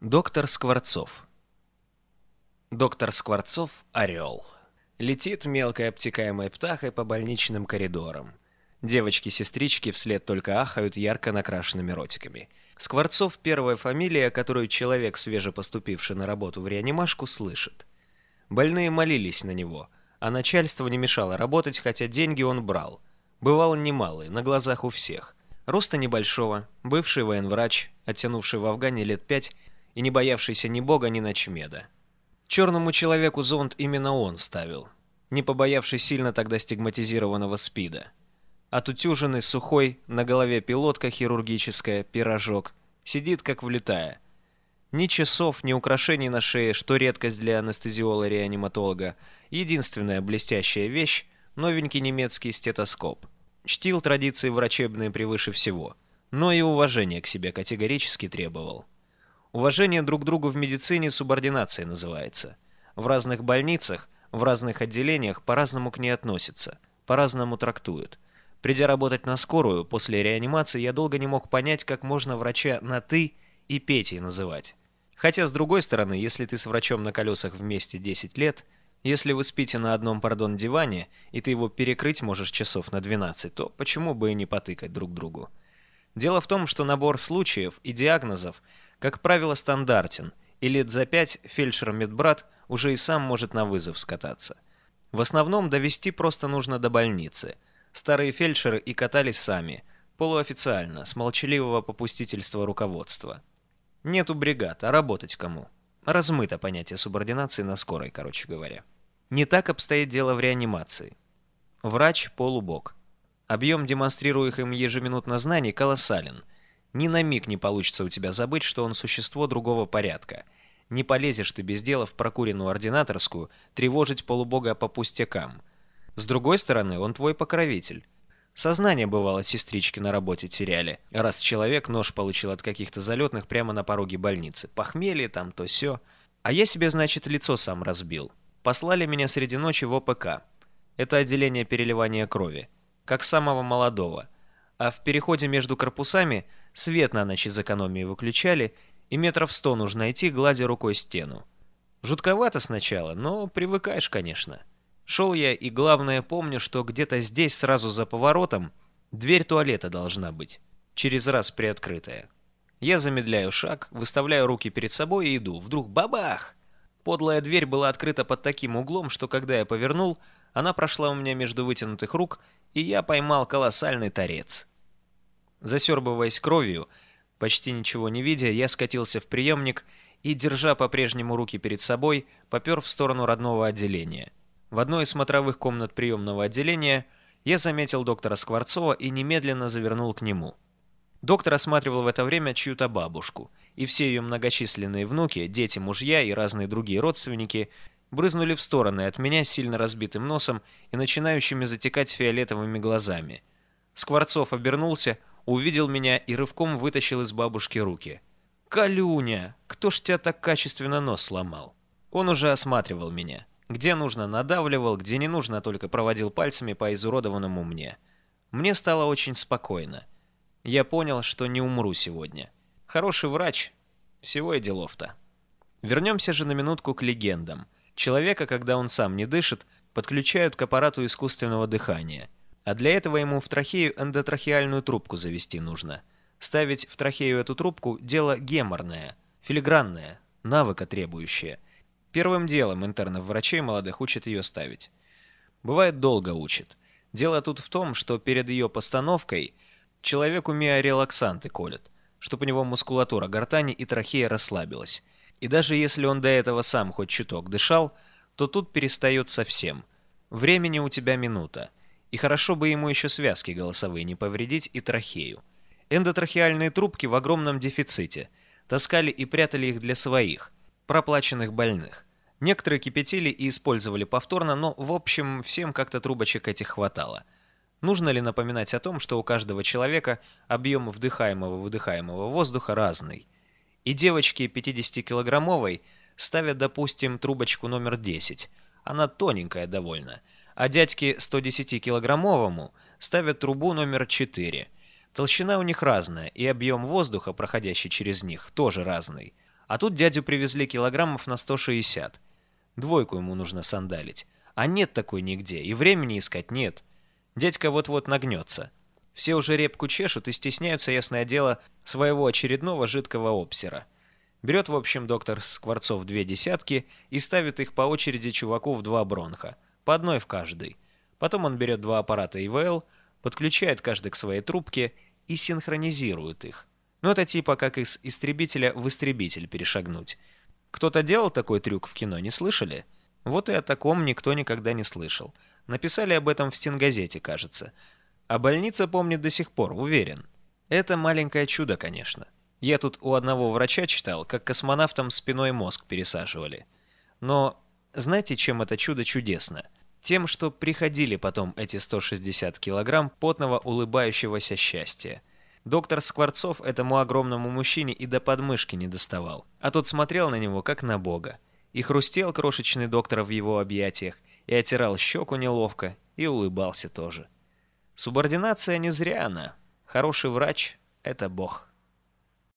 Доктор Скворцов Доктор Скворцов – орел. Летит мелкой обтекаемой птахой по больничным коридорам. Девочки-сестрички вслед только ахают ярко накрашенными ротиками. Скворцов – первая фамилия, которую человек, свежепоступивший на работу в реанимашку, слышит. Больные молились на него, а начальство не мешало работать, хотя деньги он брал. Бывало немалые, на глазах у всех. Роста небольшого, бывший военврач, оттянувший в Афгане лет пять – и не боявшийся ни бога, ни ночмеда. Черному человеку зонт именно он ставил, не побоявшись сильно тогда стигматизированного СПИДа. Отутюженный, сухой, на голове пилотка хирургическая, пирожок, сидит как влетая. Ни часов, ни украшений на шее, что редкость для анестезиолога-реаниматолога. Единственная блестящая вещь – новенький немецкий стетоскоп. Чтил традиции врачебные превыше всего, но и уважение к себе категорически требовал. Уважение друг к другу в медицине субординацией называется. В разных больницах, в разных отделениях по-разному к ней относятся, по-разному трактуют. Придя работать на скорую, после реанимации я долго не мог понять, как можно врача на «ты» и Петей называть. Хотя, с другой стороны, если ты с врачом на колесах вместе 10 лет, если вы спите на одном, пардон, диване, и ты его перекрыть можешь часов на 12, то почему бы и не потыкать друг другу? Дело в том, что набор случаев и диагнозов – как правило, стандартен, и лет за пять фельдшер-медбрат уже и сам может на вызов скататься. В основном довести просто нужно до больницы. Старые фельдшеры и катались сами, полуофициально, с молчаливого попустительства руководства. Нету бригад, а работать кому? Размыто понятие субординации на скорой, короче говоря. Не так обстоит дело в реанимации. Врач – полубок. Объем демонстрируемых им ежеминутно знаний колоссален – ни на миг не получится у тебя забыть, что он существо другого порядка. Не полезешь ты без дела в прокуренную ординаторскую тревожить полубога по пустякам. С другой стороны, он твой покровитель. Сознание, бывало, сестрички на работе теряли, раз человек нож получил от каких-то залетных прямо на пороге больницы. Похмелье там, то все. А я себе, значит, лицо сам разбил. Послали меня среди ночи в ОПК. Это отделение переливания крови. Как самого молодого. А в переходе между корпусами – Свет на ночь из экономии выключали, и метров сто нужно идти, гладя рукой стену. Жутковато сначала, но привыкаешь, конечно. Шел я, и главное помню, что где-то здесь, сразу за поворотом, дверь туалета должна быть, через раз приоткрытая. Я замедляю шаг, выставляю руки перед собой и иду. Вдруг бабах! Подлая дверь была открыта под таким углом, что когда я повернул, она прошла у меня между вытянутых рук, и я поймал колоссальный торец. Засербываясь кровью, почти ничего не видя, я скатился в приемник и, держа по-прежнему руки перед собой, попер в сторону родного отделения. В одной из смотровых комнат приемного отделения я заметил доктора Скворцова и немедленно завернул к нему. Доктор осматривал в это время чью-то бабушку, и все ее многочисленные внуки, дети, мужья и разные другие родственники брызнули в стороны от меня сильно разбитым носом и начинающими затекать фиолетовыми глазами. Скворцов обернулся, увидел меня и рывком вытащил из бабушки руки. «Калюня, кто ж тебя так качественно нос сломал?» Он уже осматривал меня. Где нужно надавливал, где не нужно только проводил пальцами по изуродованному мне. Мне стало очень спокойно. Я понял, что не умру сегодня. Хороший врач. Всего и делов-то. Вернемся же на минутку к легендам. Человека, когда он сам не дышит, подключают к аппарату искусственного дыхания – а для этого ему в трахею эндотрахеальную трубку завести нужно. Ставить в трахею эту трубку – дело геморное, филигранное, навыка требующее. Первым делом интернов врачей молодых учат ее ставить. Бывает долго учат. Дело тут в том, что перед ее постановкой человеку миорелаксанты колят, чтобы у него мускулатура гортани и трахея расслабилась. И даже если он до этого сам хоть чуток дышал, то тут перестает совсем. Времени у тебя минута. И хорошо бы ему еще связки голосовые не повредить и трахею. Эндотрахеальные трубки в огромном дефиците. Таскали и прятали их для своих, проплаченных больных. Некоторые кипятили и использовали повторно, но в общем всем как-то трубочек этих хватало. Нужно ли напоминать о том, что у каждого человека объем вдыхаемого-выдыхаемого воздуха разный? И девочки 50-килограммовой ставят, допустим, трубочку номер 10. Она тоненькая довольно – а дядьке 110-килограммовому ставят трубу номер 4. Толщина у них разная, и объем воздуха, проходящий через них, тоже разный. А тут дядю привезли килограммов на 160. Двойку ему нужно сандалить. А нет такой нигде, и времени искать нет. Дядька вот-вот нагнется. Все уже репку чешут и стесняются, ясное дело, своего очередного жидкого обсера. Берет, в общем, доктор Скворцов две десятки и ставит их по очереди чуваку в два бронха, по одной в каждый. Потом он берет два аппарата ИВЛ, подключает каждый к своей трубке и синхронизирует их. Ну это типа как из истребителя в истребитель перешагнуть. Кто-то делал такой трюк в кино, не слышали? Вот и о таком никто никогда не слышал. Написали об этом в стенгазете, кажется. А больница помнит до сих пор, уверен. Это маленькое чудо, конечно. Я тут у одного врача читал, как космонавтам спиной мозг пересаживали. Но знаете, чем это чудо чудесно? Тем, что приходили потом эти 160 килограмм потного улыбающегося счастья. Доктор Скворцов этому огромному мужчине и до подмышки не доставал, а тот смотрел на него как на бога. И хрустел крошечный доктор в его объятиях, и отирал щеку неловко, и улыбался тоже. Субординация не зря она. Хороший врач — это бог.